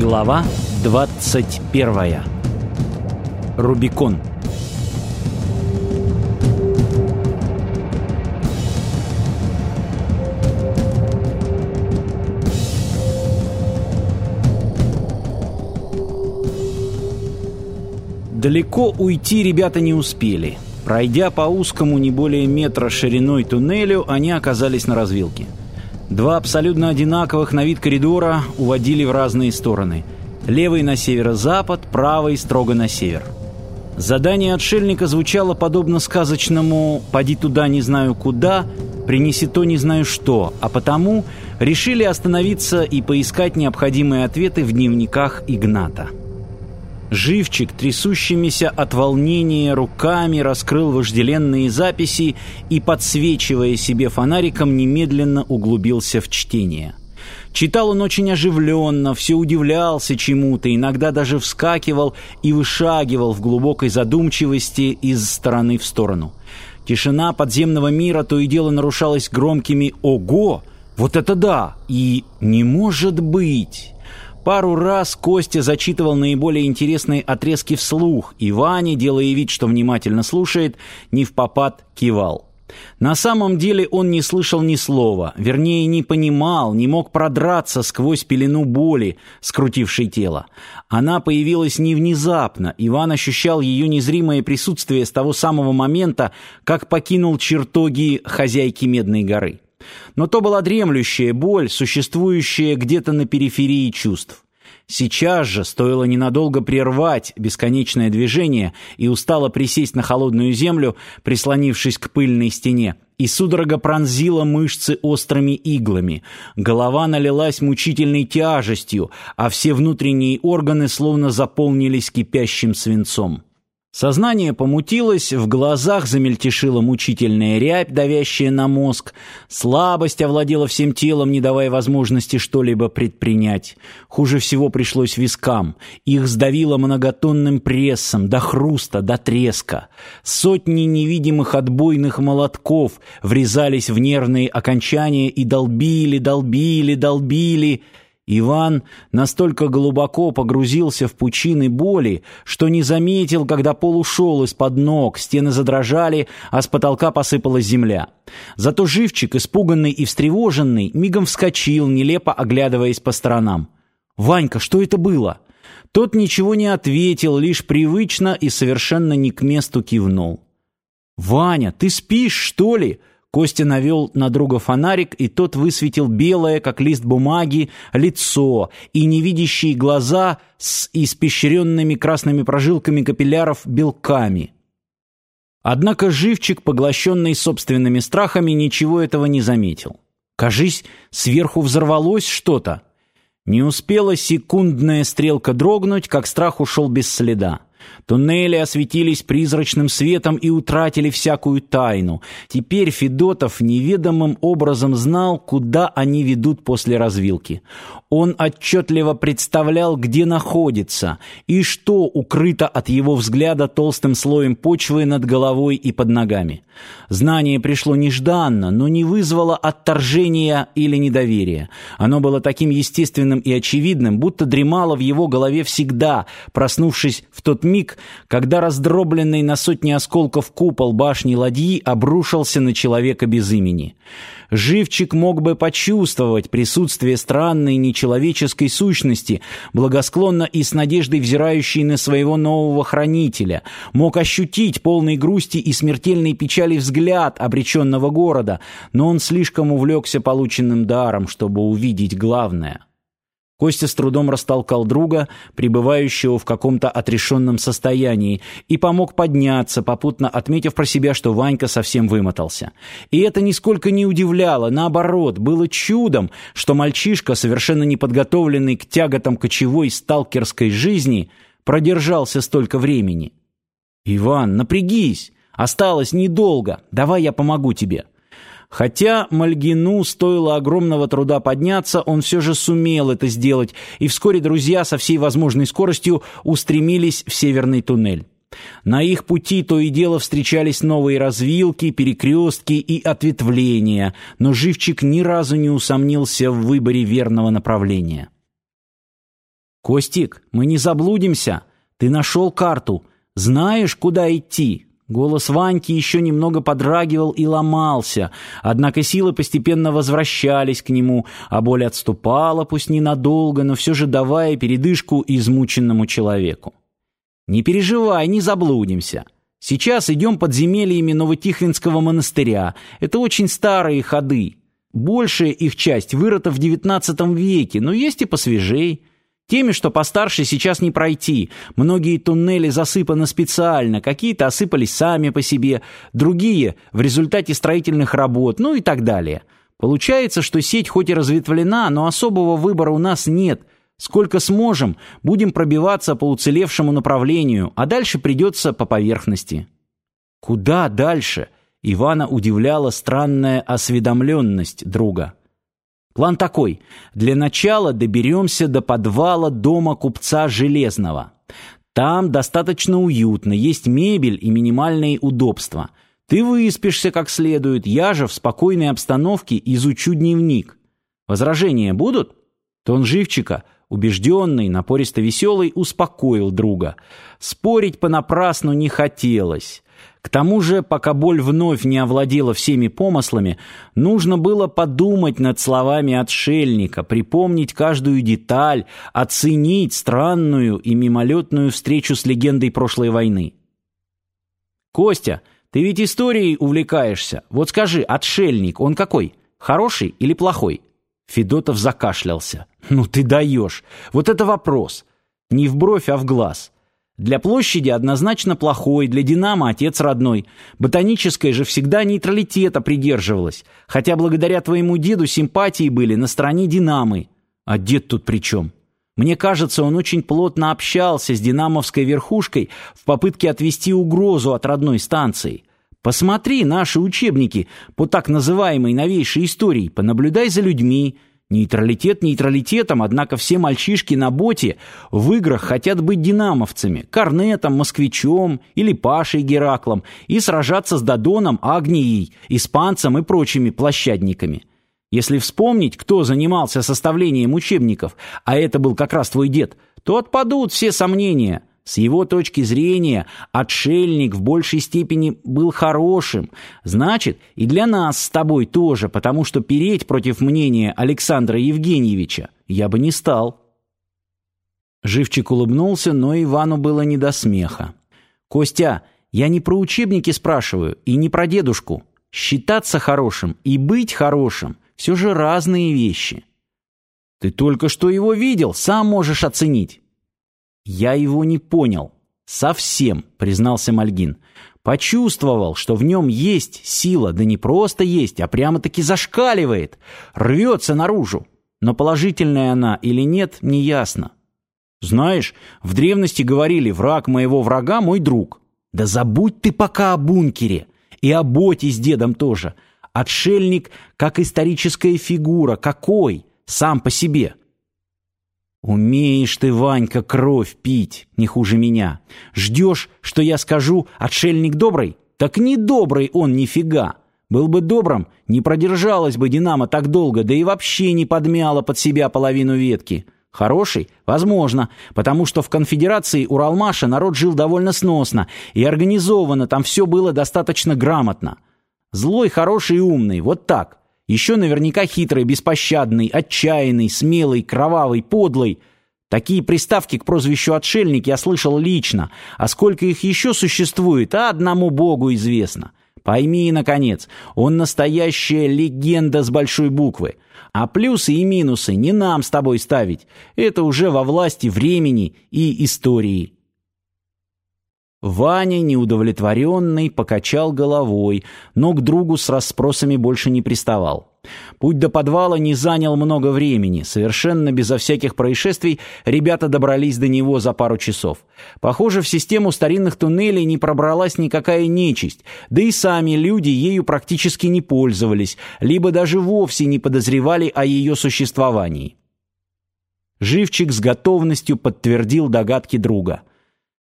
Глава 21. Рубикон. Далеко уйти ребята не успели. Пройдя по узкому не более метра шириной туннелю, они оказались на развилке. Два абсолютно одинаковых на вид коридора уводили в разные стороны. Левый на северо-запад, правый строго на север. Задание отшельника звучало подобно сказочному «поди туда не знаю куда», «принеси то не знаю что», а потому решили остановиться и поискать необходимые ответы в дневниках Игната. Живчик, трясущимися от волнения руками, раскрыл вожделенные записи и, подсвечивая себе фонариком, немедленно углубился в чтение. Читал он очень оживленно, все удивлялся чему-то, иногда даже вскакивал и вышагивал в глубокой задумчивости из стороны в сторону. Тишина подземного мира то и дело нарушалась громкими «Ого! Вот это да!» и «Не может быть!» Пару раз Костя зачитывал наиболее интересные отрезки вслух, и Ваня, делая вид, что внимательно слушает, не в попад кивал. На самом деле он не слышал ни слова, вернее, не понимал, не мог продраться сквозь пелену боли, скрутившей тело. Она появилась не внезапно, Иван ощущал ее незримое присутствие с того самого момента, как покинул чертоги хозяйки Медной горы. Но то была дремлющая боль, существующая где-то на периферии чувств. Сейчас же стоило ненадолго прервать бесконечное движение и устало присесть на холодную землю, прислонившись к пыльной стене, и судорога пронзила мышцы острыми иглами. Голова налилась мучительной тяжестью, а все внутренние органы словно заполнились кипящим свинцом. Сознание помутилось, в глазах замельтешила мучительная рябь, давящая на мозг. Слабость овладела всем телом, не давая возможности что-либо предпринять. Хуже всего пришлось вискам. Их сдавило многотонным прессом, до хруста, до треска. Сотни невидимых отбойных молотков врезались в нервные окончания и долбили, долбили, долбили — Иван настолько глубоко погрузился в пучины боли, что не заметил, когда пол ушел из-под ног, стены задрожали, а с потолка посыпалась земля. Зато живчик, испуганный и встревоженный, мигом вскочил, нелепо оглядываясь по сторонам. «Ванька, что это было?» Тот ничего не ответил, лишь привычно и совершенно не к месту кивнул. «Ваня, ты спишь, что ли?» Костя навел на друга фонарик, и тот высветил белое, как лист бумаги, лицо и невидящие глаза с испещренными красными прожилками капилляров белками. Однако живчик, поглощенный собственными страхами, ничего этого не заметил. Кажись, сверху взорвалось что-то. Не успела секундная стрелка дрогнуть, как страх ушел без следа. Туннели осветились призрачным светом и утратили всякую тайну. Теперь Федотов неведомым образом знал, куда они ведут после развилки. Он отчетливо представлял, где находится и что укрыто от его взгляда толстым слоем почвы над головой и под ногами. Знание пришло нежданно, но не вызвало отторжения или недоверия. Оно было таким естественным и очевидным, будто дремало в его голове всегда, проснувшись в тот когда раздробленный на сотни осколков купол башни ладьи обрушился на человека без имени. Живчик мог бы почувствовать присутствие странной нечеловеческой сущности, благосклонно и с надеждой взирающей на своего нового хранителя, мог ощутить полный грусти и смертельной печали взгляд обреченного города, но он слишком увлекся полученным даром, чтобы увидеть главное. Костя с трудом растолкал друга, пребывающего в каком-то отрешенном состоянии, и помог подняться, попутно отметив про себя, что Ванька совсем вымотался. И это нисколько не удивляло, наоборот, было чудом, что мальчишка, совершенно неподготовленный к тяготам кочевой сталкерской жизни, продержался столько времени. «Иван, напрягись! Осталось недолго, давай я помогу тебе!» Хотя Мальгину стоило огромного труда подняться, он все же сумел это сделать, и вскоре друзья со всей возможной скоростью устремились в северный туннель. На их пути то и дело встречались новые развилки, перекрестки и ответвления, но Живчик ни разу не усомнился в выборе верного направления. «Костик, мы не заблудимся. Ты нашел карту. Знаешь, куда идти?» Голос Ваньки еще немного подрагивал и ломался, однако силы постепенно возвращались к нему, а боль отступала, пусть ненадолго, но все же давая передышку измученному человеку. «Не переживай, не заблудимся. Сейчас идем подземельями Новотихвинского монастыря. Это очень старые ходы. Большая их часть вырыта в XIX веке, но есть и посвежей». Теми, что постарше, сейчас не пройти. Многие туннели засыпаны специально, какие-то осыпались сами по себе, другие — в результате строительных работ, ну и так далее. Получается, что сеть хоть и разветвлена, но особого выбора у нас нет. Сколько сможем, будем пробиваться по уцелевшему направлению, а дальше придется по поверхности. Куда дальше? Ивана удивляла странная осведомленность друга. План такой. Для начала доберемся до подвала дома купца Железного. Там достаточно уютно, есть мебель и минимальные удобства. Ты выспишься как следует, я же в спокойной обстановке изучу дневник. Возражения будут? Тон живчика, убежденный, напористо веселый, успокоил друга. Спорить понапрасну не хотелось. К тому же, пока боль вновь не овладела всеми помыслами, нужно было подумать над словами отшельника, припомнить каждую деталь, оценить странную и мимолетную встречу с легендой прошлой войны. «Костя, ты ведь историей увлекаешься. Вот скажи, отшельник, он какой? Хороший или плохой?» Федотов закашлялся. «Ну ты даешь! Вот это вопрос! Не в бровь, а в глаз!» Для площади однозначно плохой, для «Динамо» отец родной. Ботаническая же всегда нейтралитета придерживалась, хотя благодаря твоему деду симпатии были на стороне «Динамы». А дед тут при чем? Мне кажется, он очень плотно общался с динамовской верхушкой в попытке отвести угрозу от родной станции. Посмотри наши учебники по так называемой новейшей истории, понаблюдай за людьми – Нейтралитет нейтралитетом, однако все мальчишки на боте в играх хотят быть динамовцами, Корнетом, Москвичом или Пашей Гераклом и сражаться с Дадоном, Агнией, Испанцем и прочими площадниками. Если вспомнить, кто занимался составлением учебников, а это был как раз твой дед, то отпадут все сомнения – с его точки зрения, отшельник в большей степени был хорошим. Значит, и для нас с тобой тоже, потому что переть против мнения Александра Евгеньевича я бы не стал. Живчик улыбнулся, но Ивану было не до смеха. «Костя, я не про учебники спрашиваю и не про дедушку. Считаться хорошим и быть хорошим — все же разные вещи». «Ты только что его видел, сам можешь оценить». «Я его не понял. Совсем», — признался Мальгин. «Почувствовал, что в нем есть сила, да не просто есть, а прямо-таки зашкаливает, рвется наружу. Но положительная она или нет, неясно. Знаешь, в древности говорили «враг моего врага – мой друг». Да забудь ты пока о бункере и о боте с дедом тоже. Отшельник как историческая фигура, какой, сам по себе. «Умеешь ты, Ванька, кровь пить, не хуже меня. Ждешь, что я скажу, отшельник добрый? Так не добрый он нифига. Был бы добрым, не продержалась бы «Динамо» так долго, да и вообще не подмяла под себя половину ветки. Хороший? Возможно, потому что в конфедерации Уралмаша народ жил довольно сносно, и организовано там все было достаточно грамотно. Злой, хороший и умный, вот так. Еще наверняка хитрый, беспощадный, отчаянный, смелый, кровавый, подлый. Такие приставки к прозвищу «отшельник» я слышал лично, а сколько их еще существует, а одному богу известно. Пойми, наконец, он настоящая легенда с большой буквы. А плюсы и минусы не нам с тобой ставить. Это уже во власти времени и истории. Ваня, неудовлетворенный, покачал головой, но к другу с расспросами больше не приставал. Путь до подвала не занял много времени. Совершенно безо всяких происшествий ребята добрались до него за пару часов. Похоже, в систему старинных туннелей не пробралась никакая нечисть, да и сами люди ею практически не пользовались, либо даже вовсе не подозревали о ее существовании. Живчик с готовностью подтвердил догадки друга –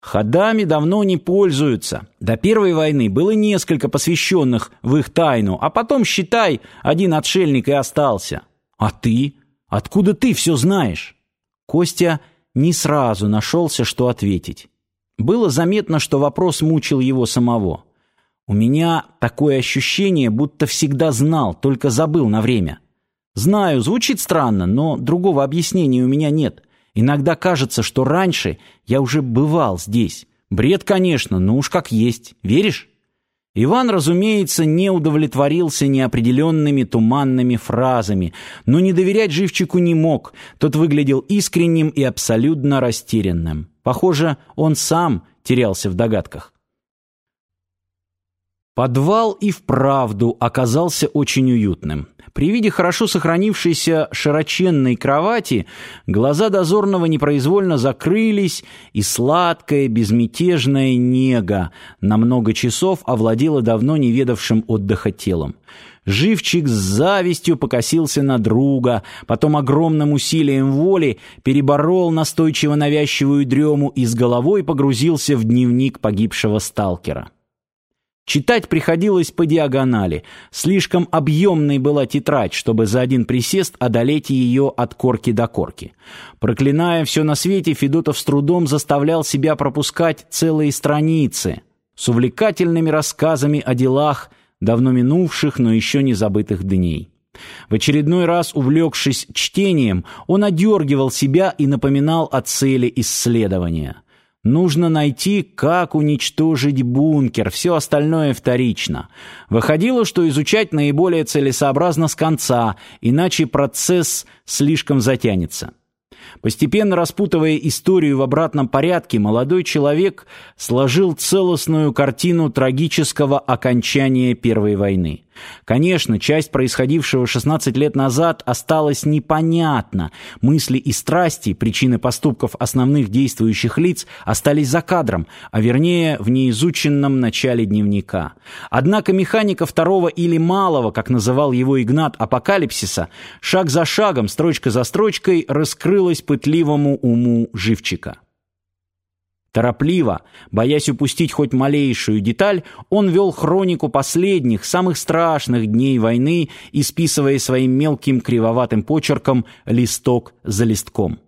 Ходами давно не пользуются. До Первой войны было несколько посвященных в их тайну, а потом, считай, один отшельник и остался. А ты? Откуда ты все знаешь? Костя не сразу нашелся, что ответить. Было заметно, что вопрос мучил его самого. У меня такое ощущение, будто всегда знал, только забыл на время. Знаю, звучит странно, но другого объяснения у меня нет. Иногда кажется, что раньше я уже бывал здесь. Бред, конечно, но уж как есть. Веришь? Иван, разумеется, не удовлетворился неопределенными туманными фразами, но не доверять живчику не мог. Тот выглядел искренним и абсолютно растерянным. Похоже, он сам терялся в догадках. Подвал и вправду оказался очень уютным. При виде хорошо сохранившейся широченной кровати глаза дозорного непроизвольно закрылись, и сладкая безмятежная нега на много часов овладела давно не ведавшим отдыха телом. Живчик с завистью покосился на друга, потом огромным усилием воли переборол настойчиво навязчивую дрему и с головой погрузился в дневник погибшего сталкера. Читать приходилось по диагонали. Слишком объемной была тетрадь, чтобы за один присест одолеть ее от корки до корки. Проклиная все на свете, Федотов с трудом заставлял себя пропускать целые страницы с увлекательными рассказами о делах давно минувших, но еще не забытых дней. В очередной раз, увлекшись чтением, он одергивал себя и напоминал о цели исследования – Нужно найти, как уничтожить бункер, все остальное вторично. Выходило, что изучать наиболее целесообразно с конца, иначе процесс слишком затянется. Постепенно распутывая историю в обратном порядке, молодой человек сложил целостную картину трагического окончания Первой войны. Конечно, часть происходившего 16 лет назад осталась непонятна. Мысли и страсти, причины поступков основных действующих лиц остались за кадром, а вернее в неизученном начале дневника. Однако механика второго или малого, как называл его Игнат, апокалипсиса, шаг за шагом, строчка за строчкой раскрылась пытливому уму живчика. Торопливо, боясь упустить хоть малейшую деталь, он вел хронику последних, самых страшных дней войны, исписывая своим мелким кривоватым почерком листок за листком.